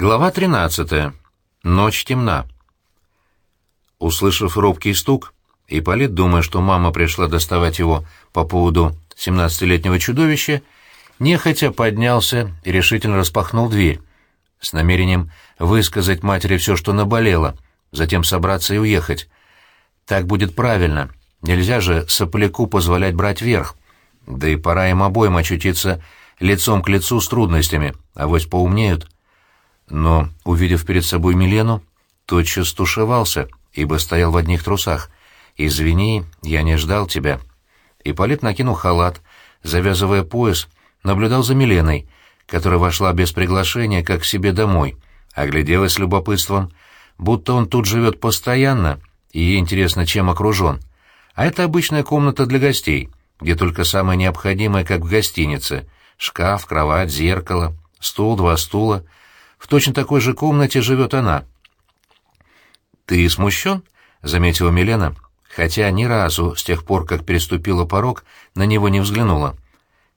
Глава 13. Ночь темна. Услышав робкий стук, Ипполит, думая, что мама пришла доставать его по поводу семнадцатилетнего чудовища, нехотя поднялся и решительно распахнул дверь, с намерением высказать матери все, что наболело, затем собраться и уехать. Так будет правильно. Нельзя же сопляку позволять брать верх. Да и пора им обоим очутиться лицом к лицу с трудностями, а вось поумнеют — но, увидев перед собой Милену, тотчас тушевался, ибо стоял в одних трусах. «Извини, я не ждал тебя». Ипполит накинул халат, завязывая пояс, наблюдал за Миленой, которая вошла без приглашения, как к себе домой, огляделась с любопытством, будто он тут живет постоянно, и ей интересно, чем окружен. А это обычная комната для гостей, где только самое необходимое, как в гостинице — шкаф, кровать, зеркало, стул, два стула — в точно такой же комнате живет она. «Ты смущен?» — заметила Милена, хотя ни разу с тех пор, как переступила порог, на него не взглянула.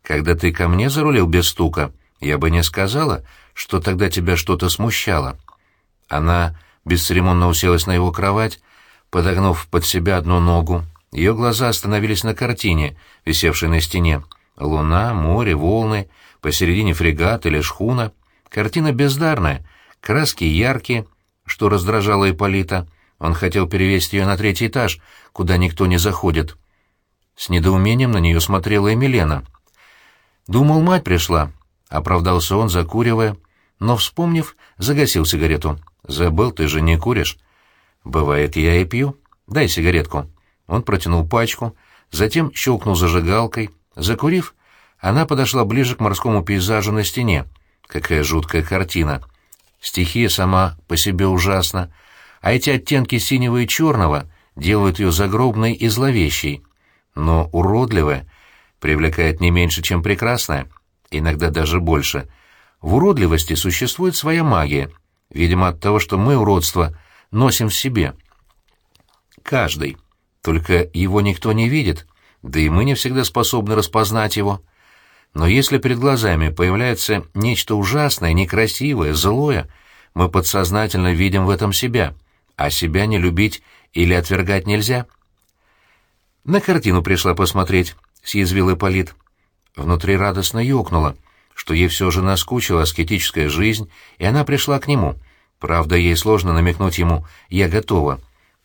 «Когда ты ко мне зарулил без стука, я бы не сказала, что тогда тебя что-то смущало». Она бесцеремонно уселась на его кровать, подогнув под себя одну ногу. Ее глаза остановились на картине, висевшей на стене. Луна, море, волны, посередине фрегат или шхуна — Картина бездарная, краски яркие, что раздражало Ипполита. Он хотел перевести ее на третий этаж, куда никто не заходит. С недоумением на нее смотрела и Милена. «Думал, мать пришла», — оправдался он, закуривая, но, вспомнив, загасил сигарету. «Забыл, ты же не куришь». «Бывает, я и пью. Дай сигаретку». Он протянул пачку, затем щелкнул зажигалкой. Закурив, она подошла ближе к морскому пейзажу на стене — Какая жуткая картина. Стихия сама по себе ужасна, а эти оттенки синего и черного делают ее загробной и зловещей. Но уродливая привлекает не меньше, чем прекрасная, иногда даже больше. В уродливости существует своя магия, видимо, от того, что мы уродство носим в себе. Каждый. Только его никто не видит, да и мы не всегда способны распознать его. Но если перед глазами появляется нечто ужасное, некрасивое, злое, мы подсознательно видим в этом себя, а себя не любить или отвергать нельзя. На картину пришла посмотреть, съязвил Ипполит. Внутри радостно ёкнуло, что ей все же наскучила аскетическая жизнь, и она пришла к нему. Правда, ей сложно намекнуть ему «я готова».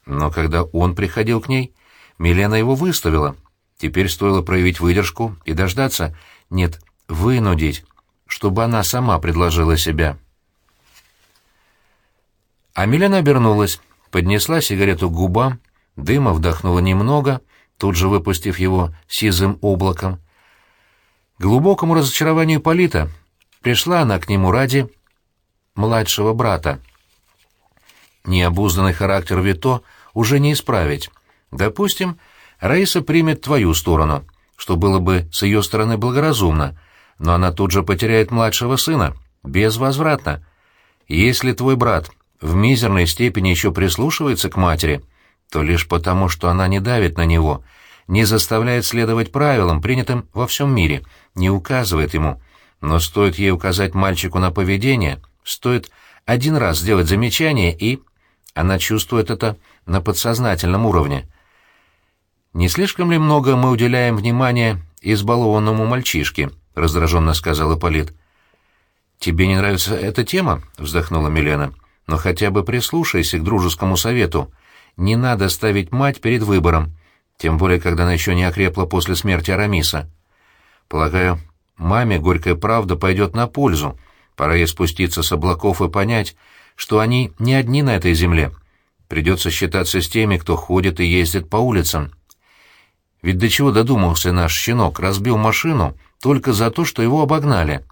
Но когда он приходил к ней, Милена его выставила. Теперь стоило проявить выдержку и дождаться, нет, вынудить, чтобы она сама предложила себя. А Милена обернулась, поднесла сигарету к губам, дыма вдохнула немного, тут же выпустив его сизым облаком. К глубокому разочарованию Полита пришла она к нему ради младшего брата. Необузданный характер Вито уже не исправить. Допустим, Раиса примет твою сторону — что было бы с ее стороны благоразумно, но она тут же потеряет младшего сына, безвозвратно. Если твой брат в мизерной степени еще прислушивается к матери, то лишь потому, что она не давит на него, не заставляет следовать правилам, принятым во всем мире, не указывает ему. Но стоит ей указать мальчику на поведение, стоит один раз сделать замечание, и... Она чувствует это на подсознательном уровне. «Не слишком ли много мы уделяем внимания избалованному мальчишке?» — раздраженно сказал Ипполит. «Тебе не нравится эта тема?» — вздохнула Милена. «Но хотя бы прислушайся к дружескому совету. Не надо ставить мать перед выбором, тем более, когда она еще не окрепла после смерти Арамиса. Полагаю, маме горькая правда пойдет на пользу. Пора ей спуститься с облаков и понять, что они не одни на этой земле. Придется считаться с теми, кто ходит и ездит по улицам». Ведь до чего додумался наш щенок, разбил машину только за то, что его обогнали.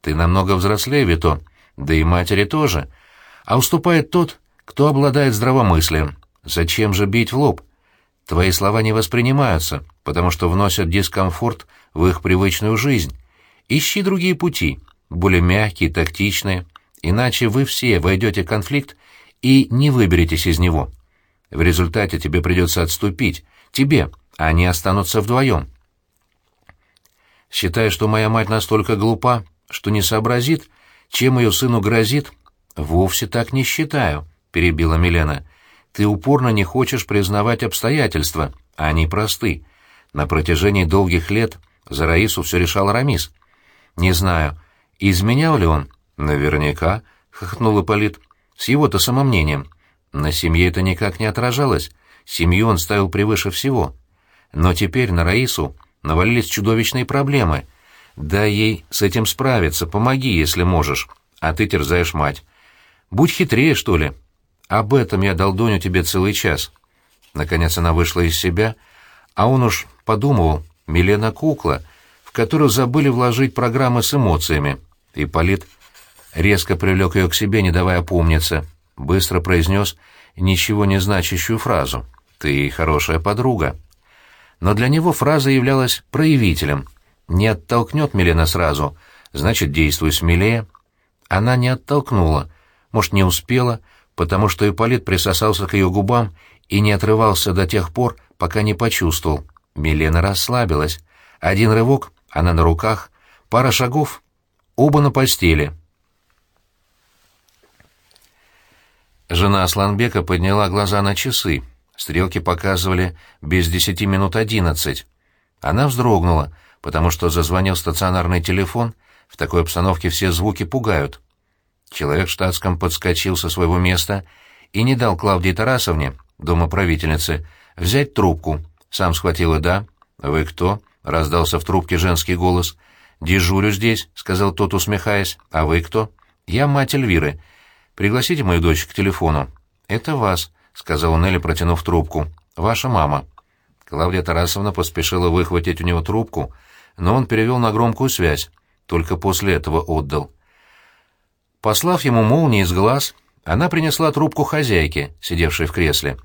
Ты намного взрослее, Вито, да и матери тоже. А уступает тот, кто обладает здравомыслием. Зачем же бить в лоб? Твои слова не воспринимаются, потому что вносят дискомфорт в их привычную жизнь. Ищи другие пути, более мягкие, тактичные, иначе вы все войдете в конфликт и не выберетесь из него. В результате тебе придется отступить, тебе, они останутся вдвоем. Считая, что моя мать настолько глупа, что не сообразит, чем ее сыну грозит, «Вовсе так не считаю», — перебила Милена. «Ты упорно не хочешь признавать обстоятельства, а они просты. На протяжении долгих лет за Раису все решал Рамис. Не знаю, изменял ли он?» «Наверняка», — хохотнул Ипполит. «С его-то самомнением. На семье это никак не отражалось. Семью он ставил превыше всего. Но теперь на Раису навалились чудовищные проблемы. Дай ей с этим справиться, помоги, если можешь. А ты терзаешь мать. Будь хитрее, что ли. Об этом я долдоню тебе целый час. Наконец она вышла из себя, а он уж подумывал, Милена кукла, в которую забыли вложить программы с эмоциями. И Полит резко привлек ее к себе, не давая опомниться. Быстро произнес ничего не значащую фразу. «Ты хорошая подруга» но для него фраза являлась проявителем. «Не оттолкнет Милена сразу, значит, действуй смелее». Она не оттолкнула, может, не успела, потому что Ипполит присосался к ее губам и не отрывался до тех пор, пока не почувствовал. Милена расслабилась. Один рывок, она на руках, пара шагов, оба на постели. Жена Асланбека подняла глаза на часы. Стрелки показывали без десяти минут одиннадцать. Она вздрогнула, потому что зазвонил стационарный телефон, в такой обстановке все звуки пугают. Человек в штатском подскочил со своего места и не дал Клавдии Тарасовне, домоправительнице, взять трубку. Сам схватил и «да». «Вы кто?» — раздался в трубке женский голос. «Дежурю здесь», — сказал тот, усмехаясь. «А вы кто?» «Я мать Эльвиры. Пригласите мою дочь к телефону». «Это вас», — сказала Нелли, протянув трубку. «Ваша мама». Клавдия Тарасовна поспешила выхватить у него трубку, но он перевел на громкую связь, только после этого отдал. Послав ему молнии из глаз, она принесла трубку хозяйке, сидевшей в кресле.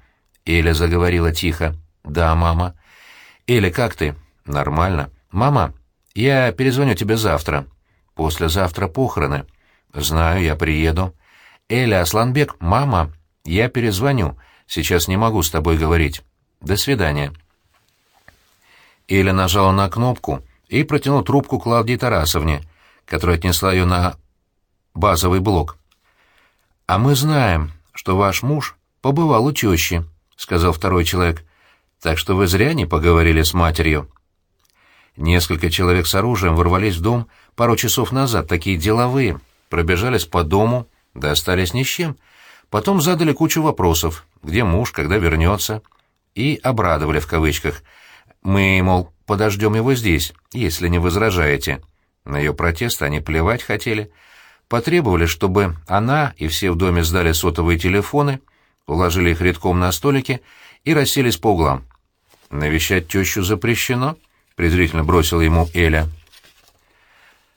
Эля заговорила тихо. «Да, мама». «Эля, как ты?» «Нормально». «Мама, я перезвоню тебе завтра». «Послезавтра похороны». «Знаю, я приеду». «Эля, Асланбек, мама». Я перезвоню. Сейчас не могу с тобой говорить. До свидания. Эля нажала на кнопку и протянула трубку Клавдии Тарасовне, которая отнесла ее на базовый блок. «А мы знаем, что ваш муж побывал у тещи», — сказал второй человек. «Так что вы зря не поговорили с матерью». Несколько человек с оружием ворвались в дом пару часов назад, такие деловые, пробежались по дому, да остались ни с чем — Потом задали кучу вопросов, где муж, когда вернется, и обрадовали в кавычках. Мы, мол, подождем его здесь, если не возражаете. На ее протесты они плевать хотели. Потребовали, чтобы она и все в доме сдали сотовые телефоны, уложили их редком на столике и расселись по углам. «Навещать тещу запрещено», — презрительно бросила ему Эля.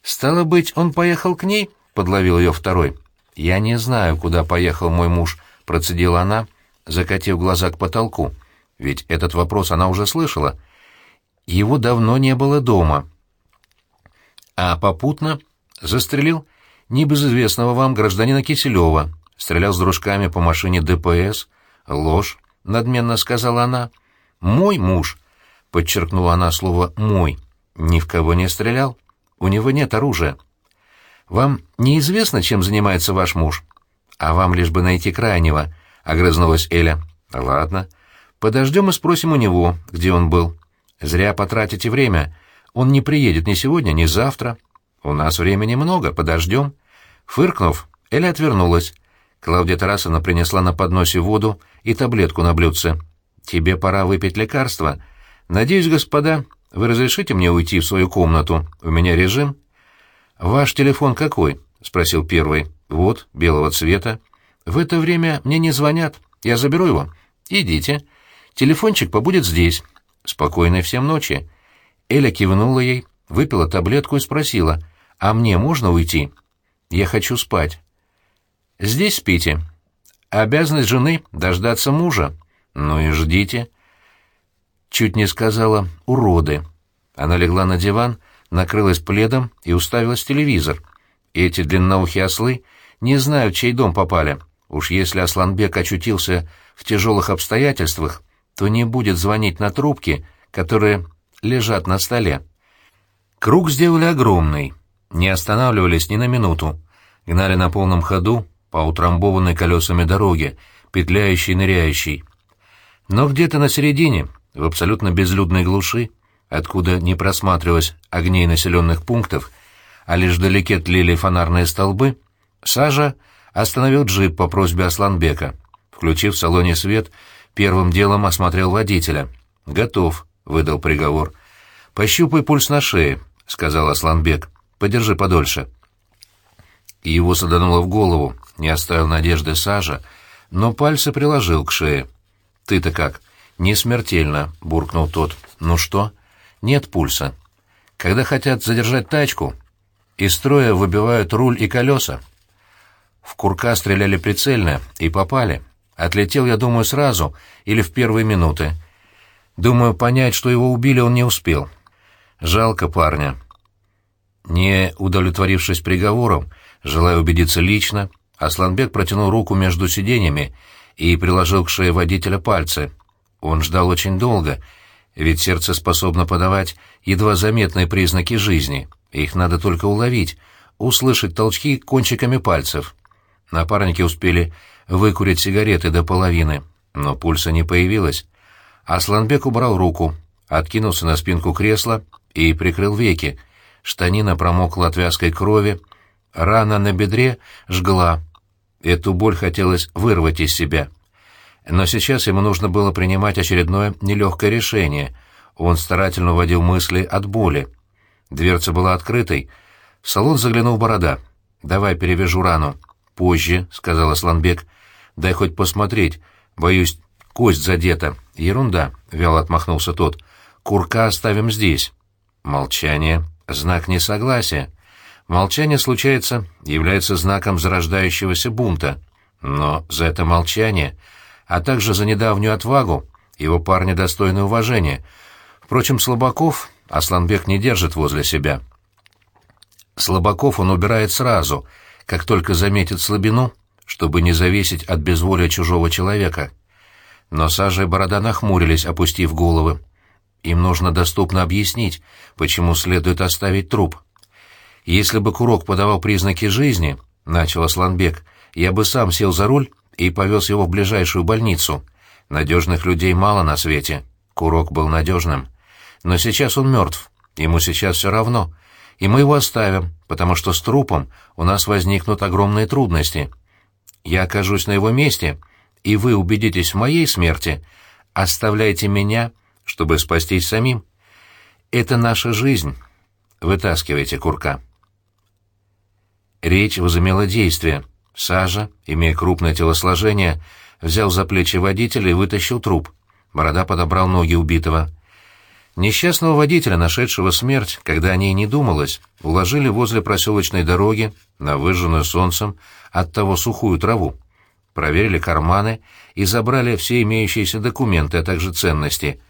«Стало быть, он поехал к ней?» — подловил ее второй. «Я не знаю, куда поехал мой муж», — процедила она, закатив глаза к потолку. Ведь этот вопрос она уже слышала. Его давно не было дома. А попутно застрелил небезызвестного вам гражданина Киселева, стрелял с дружками по машине ДПС. «Ложь», — надменно сказала она. «Мой муж», — подчеркнула она слово «мой», — ни в кого не стрелял. У него нет оружия. «Вам неизвестно, чем занимается ваш муж?» «А вам лишь бы найти крайнего», — огрызнулась Эля. «Ладно. Подождем и спросим у него, где он был. Зря потратите время. Он не приедет ни сегодня, ни завтра. У нас времени много, подождем». Фыркнув, Эля отвернулась. Клавдия Тарасовна принесла на подносе воду и таблетку на блюдце. «Тебе пора выпить лекарство. Надеюсь, господа, вы разрешите мне уйти в свою комнату? У меня режим». «Ваш телефон какой?» — спросил первый. «Вот, белого цвета. В это время мне не звонят. Я заберу его. Идите. Телефончик побудет здесь. Спокойной всем ночи». Эля кивнула ей, выпила таблетку и спросила, «А мне можно уйти?» «Я хочу спать». «Здесь спите. Обязанность жены — дождаться мужа. Ну и ждите». Чуть не сказала «уроды». Она легла на диван, — накрылась пледом и уставилась в телевизор. Эти длинноухие ослы не знают, чей дом попали. Уж если Асланбек очутился в тяжелых обстоятельствах, то не будет звонить на трубки, которые лежат на столе. Круг сделали огромный, не останавливались ни на минуту, гнали на полном ходу, по утрамбованной колесами дороге, петляющей ныряющей. Но где-то на середине, в абсолютно безлюдной глуши, откуда не просматривалось огней населенных пунктов, а лишь вдалеке тлели фонарные столбы, Сажа остановил джип по просьбе Асланбека. Включив в салоне свет, первым делом осмотрел водителя. «Готов», — выдал приговор. «Пощупай пульс на шее», — сказал Асланбек. «Подержи подольше». Его садануло в голову, не оставил надежды Сажа, но пальцы приложил к шее. «Ты-то как?» «Не смертельно», — буркнул тот. «Ну что?» «Нет пульса. Когда хотят задержать тачку, из строя выбивают руль и колеса». В курка стреляли прицельно и попали. Отлетел, я думаю, сразу или в первые минуты. Думаю, понять, что его убили, он не успел. Жалко парня. Не удовлетворившись приговором, желая убедиться лично, Асланбек протянул руку между сиденьями и приложил к шее водителя пальцы. Он ждал очень долго, ведь сердце способно подавать едва заметные признаки жизни. Их надо только уловить, услышать толчки кончиками пальцев. Напарники успели выкурить сигареты до половины, но пульса не появилось. Асланбек убрал руку, откинулся на спинку кресла и прикрыл веки. Штанина промокла от вязкой крови, рана на бедре жгла. Эту боль хотелось вырвать из себя. Но сейчас ему нужно было принимать очередное нелегкое решение. Он старательно уводил мысли от боли. Дверца была открытой. В салон заглянул Борода. «Давай перевяжу рану». «Позже», — сказал Асланбек. «Дай хоть посмотреть. Боюсь, кость задета». «Ерунда», — вяло отмахнулся тот. «Курка оставим здесь». Молчание. Знак несогласия. Молчание, случается, является знаком зарождающегося бунта. Но за это молчание, а также за недавнюю отвагу, его парни достойны уважения. Впрочем, Слабаков Асланбек не держит возле себя. Слабаков он убирает сразу — как только заметит слабину, чтобы не зависеть от безволия чужого человека. Но Сажа и Борода нахмурились, опустив головы. Им нужно доступно объяснить, почему следует оставить труп. «Если бы Курок подавал признаки жизни», — начал Асланбек, — «я бы сам сел за руль и повез его в ближайшую больницу. Надежных людей мало на свете. Курок был надежным. Но сейчас он мертв. Ему сейчас все равно и мы его оставим, потому что с трупом у нас возникнут огромные трудности. Я окажусь на его месте, и вы убедитесь в моей смерти, оставляйте меня, чтобы спастись самим. Это наша жизнь. Вытаскивайте курка. Речь возымела действие. Сажа, имея крупное телосложение, взял за плечи водителя и вытащил труп. Борода подобрал ноги убитого. Несчастного водителя, нашедшего смерть, когда о ней не думалось, уложили возле проселочной дороги на выжженную солнцем от того сухую траву. Проверили карманы и забрали все имеющиеся документы, а также ценности.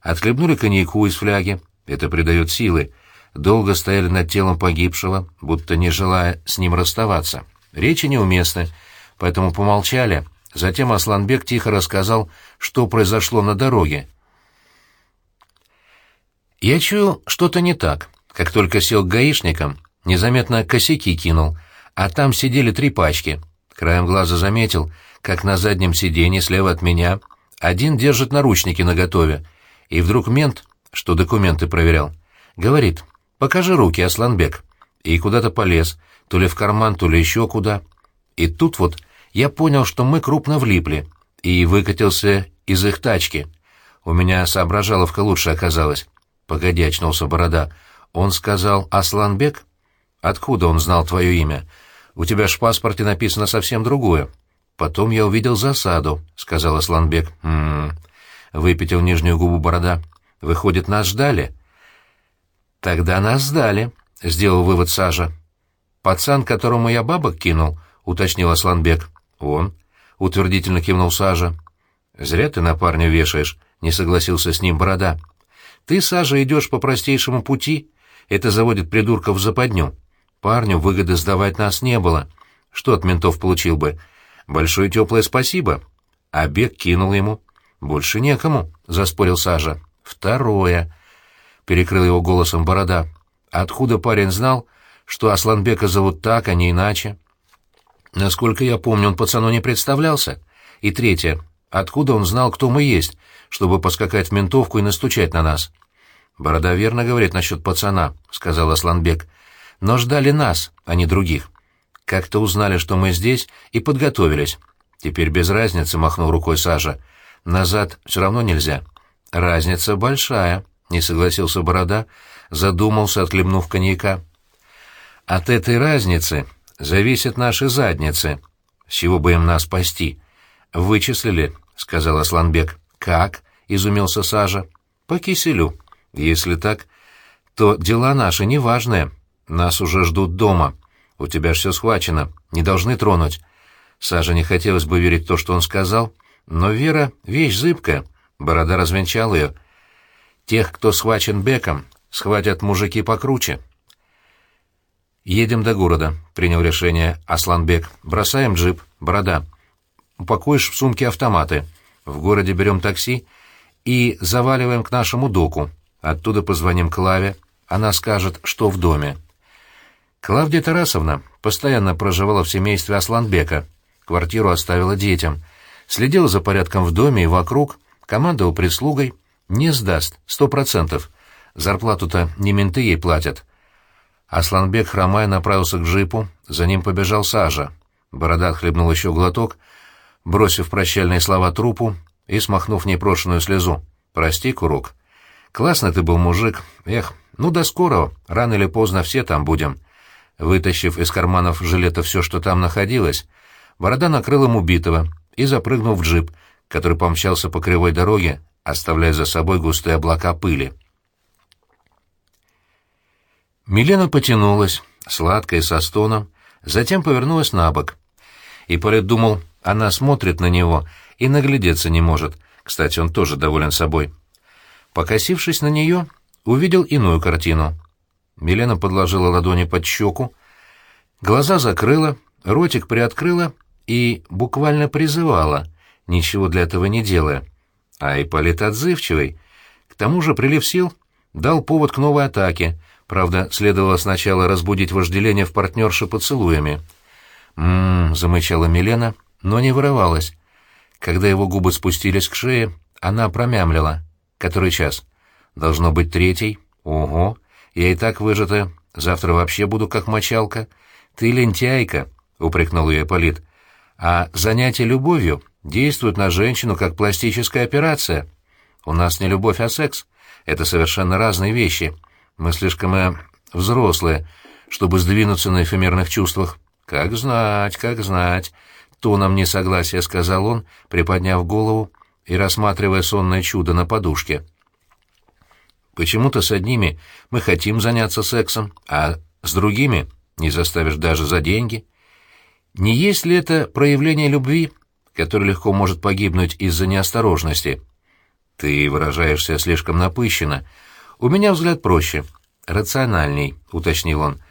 Отхлебнули коньяку из фляги, это придает силы. Долго стояли над телом погибшего, будто не желая с ним расставаться. Речи неуместны, поэтому помолчали. Затем Асланбек тихо рассказал, что произошло на дороге, я чую, что-то не так. Как только сел к гаишникам, незаметно косяки кинул, а там сидели три пачки. Краем глаза заметил, как на заднем сиденье слева от меня один держит наручники наготове, и вдруг мент, что документы проверял, говорит «Покажи руки, Асланбек». И куда-то полез, то ли в карман, то ли еще куда. И тут вот я понял, что мы крупно влипли, и выкатился из их тачки. У меня соображаловка лучше оказалась. «Погоди», — очнулся Борода. «Он сказал Асланбек? Откуда он знал твое имя? У тебя ж в паспорте написано совсем другое». «Потом я увидел засаду», — сказал Асланбек. «М-м-м», выпятил нижнюю губу Борода. «Выходит, нас ждали?» «Тогда нас сдали», — сделал вывод Сажа. «Пацан, которому я бабок кинул», — уточнил Асланбек. «Он», — утвердительно кивнул Сажа. «Зря ты на парня вешаешь», — не согласился с ним Борода. Ты, Сажа, идешь по простейшему пути. Это заводит придурков в западню. Парню выгоды сдавать нас не было. Что от ментов получил бы? Большое теплое спасибо. А бег кинул ему. Больше некому, — заспорил Сажа. Второе. Перекрыл его голосом борода. Откуда парень знал, что Асланбека зовут так, а не иначе? Насколько я помню, он пацану не представлялся. И третье. Откуда он знал, кто мы есть, чтобы поскакать в ментовку и настучать на нас? «Борода верно говорит насчет пацана», — сказал Асланбек. «Но ждали нас, а не других. Как-то узнали, что мы здесь, и подготовились. Теперь без разницы», — махнул рукой Сажа. «Назад все равно нельзя». «Разница большая», — не согласился Борода, задумался, отхлебнув коньяка. «От этой разницы зависят наши задницы. С чего бы им нас спасти?» «Вычислили», — сказал Асланбек. «Как?» — изумился Сажа. «По киселю. Если так, то дела наши неважные. Нас уже ждут дома. У тебя ж все схвачено. Не должны тронуть». Саже не хотелось бы верить то, что он сказал, но вера — вещь зыбкая. Борода развенчал ее. «Тех, кто схвачен беком, схватят мужики покруче». «Едем до города», — принял решение Асланбек. «Бросаем джип. Борода. Упакуешь в сумке автоматы. В городе берем такси и заваливаем к нашему доку. Оттуда позвоним Клаве. Она скажет, что в доме». Клавдия Тарасовна постоянно проживала в семействе Асланбека. Квартиру оставила детям. Следила за порядком в доме и вокруг, командовал прислугой. Не сдаст, сто процентов. Зарплату-то не менты ей платят. Асланбек, хромая, направился к джипу, за ним побежал Сажа. Борода хлебнул еще глоток, бросив прощальные слова трупу и смахнув непрошенную слезу. «Прости, Курок. Классно ты был мужик. Эх, ну до скорого, рано или поздно все там будем». Вытащив из карманов жилета все, что там находилось, Борода накрыл им убитого и запрыгнул в джип, который помчался по кривой дороге, оставляя за собой густые облака пыли. Милена потянулась, сладкая, со стоном, затем повернулась на бок. Ипполит думал, она смотрит на него и наглядеться не может. Кстати, он тоже доволен собой. Покосившись на нее, увидел иную картину. Милена подложила ладони под щеку, глаза закрыла, ротик приоткрыла и буквально призывала, ничего для этого не делая. А Ипполит отзывчивый. К тому же прилив сил дал повод к новой атаке — Правда, следовало сначала разбудить вожделение в партнерше поцелуями. «М-м-м», замычала Милена, но не вырывалась. Когда его губы спустились к шее, она промямлила. «Который час?» «Должно быть третий». «Ого! Я и так выжата. Завтра вообще буду как мочалка». «Ты лентяйка», — упрекнул ее Полит. «А занятие любовью действует на женщину как пластическая операция. У нас не любовь, а секс. Это совершенно разные вещи». Мы слишком взрослые, чтобы сдвинуться на эфемерных чувствах. Как знать, как знать. Тоном несогласия сказал он, приподняв голову и рассматривая сонное чудо на подушке. Почему-то с одними мы хотим заняться сексом, а с другими не заставишь даже за деньги. Не есть ли это проявление любви, которое легко может погибнуть из-за неосторожности? Ты выражаешься слишком напыщенно, «У меня взгляд проще. Рациональней», — уточнил он.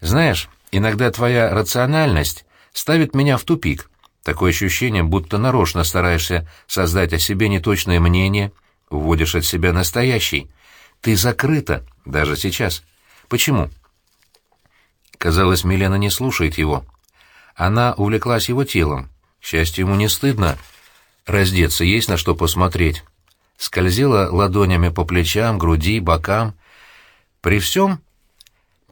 «Знаешь, иногда твоя рациональность ставит меня в тупик. Такое ощущение, будто нарочно стараешься создать о себе неточное мнение, уводишь от себя настоящий. Ты закрыта, даже сейчас. Почему?» Казалось, Милена не слушает его. Она увлеклась его телом. К счастью, ему не стыдно. Раздеться есть на что посмотреть скользила ладонями по плечам, груди, бокам. При всем,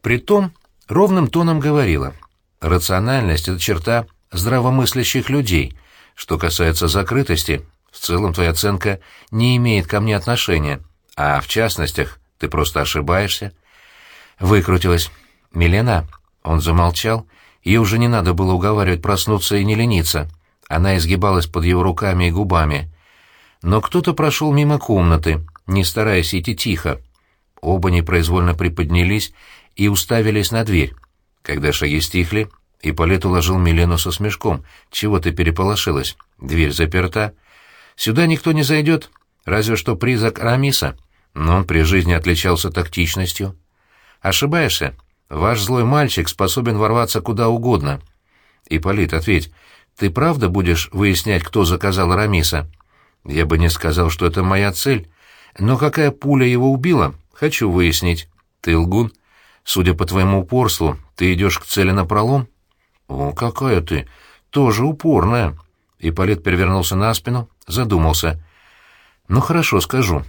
при том, ровным тоном говорила. Рациональность — это черта здравомыслящих людей. Что касается закрытости, в целом твоя оценка не имеет ко мне отношения, а в частностях ты просто ошибаешься. Выкрутилась. «Милена?» Он замолчал, ей уже не надо было уговаривать проснуться и не лениться. Она изгибалась под его руками и губами но кто-то прошел мимо комнаты, не стараясь идти тихо. Оба непроизвольно приподнялись и уставились на дверь. Когда шаги стихли, Ипполит уложил Милену со смешком. «Чего ты переполошилась? Дверь заперта. Сюда никто не зайдет, разве что призрак Рамиса. Но он при жизни отличался тактичностью. Ошибаешься. Ваш злой мальчик способен ворваться куда угодно. Ипполит, ответь, ты правда будешь выяснять, кто заказал Рамиса?» Я бы не сказал, что это моя цель. Но какая пуля его убила, хочу выяснить. Ты лгун. Судя по твоему упорству, ты идешь к цели напролом. «О, какая ты! Тоже упорная!» Ипполит перевернулся на спину, задумался. «Ну хорошо, скажу.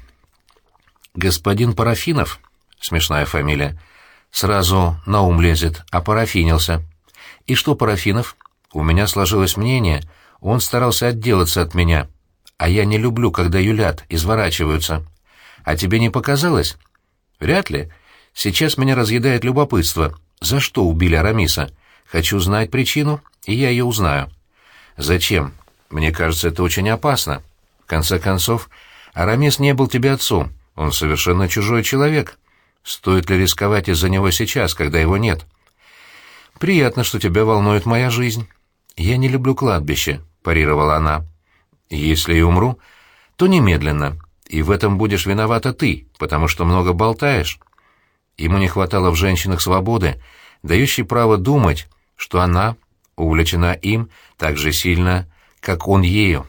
Господин Парафинов, смешная фамилия, сразу на ум лезет, а парафинился. И что Парафинов? У меня сложилось мнение, он старался отделаться от меня, а я не люблю, когда юлят, изворачиваются. А тебе не показалось? Вряд ли. Сейчас меня разъедает любопытство. За что убили Арамиса? Хочу знать причину, и я ее узнаю. Зачем? Мне кажется, это очень опасно. В конце концов, Арамис не был тебе отцом. Он совершенно чужой человек. Стоит ли рисковать из-за него сейчас, когда его нет? Приятно, что тебя волнует моя жизнь. Я не люблю кладбище, парировала она. Если и умру, то немедленно. И в этом будешь виновата ты, потому что много болтаешь. Ему не хватало в женщинах свободы, дающей право думать, что она увлечена им так же сильно, как он ею.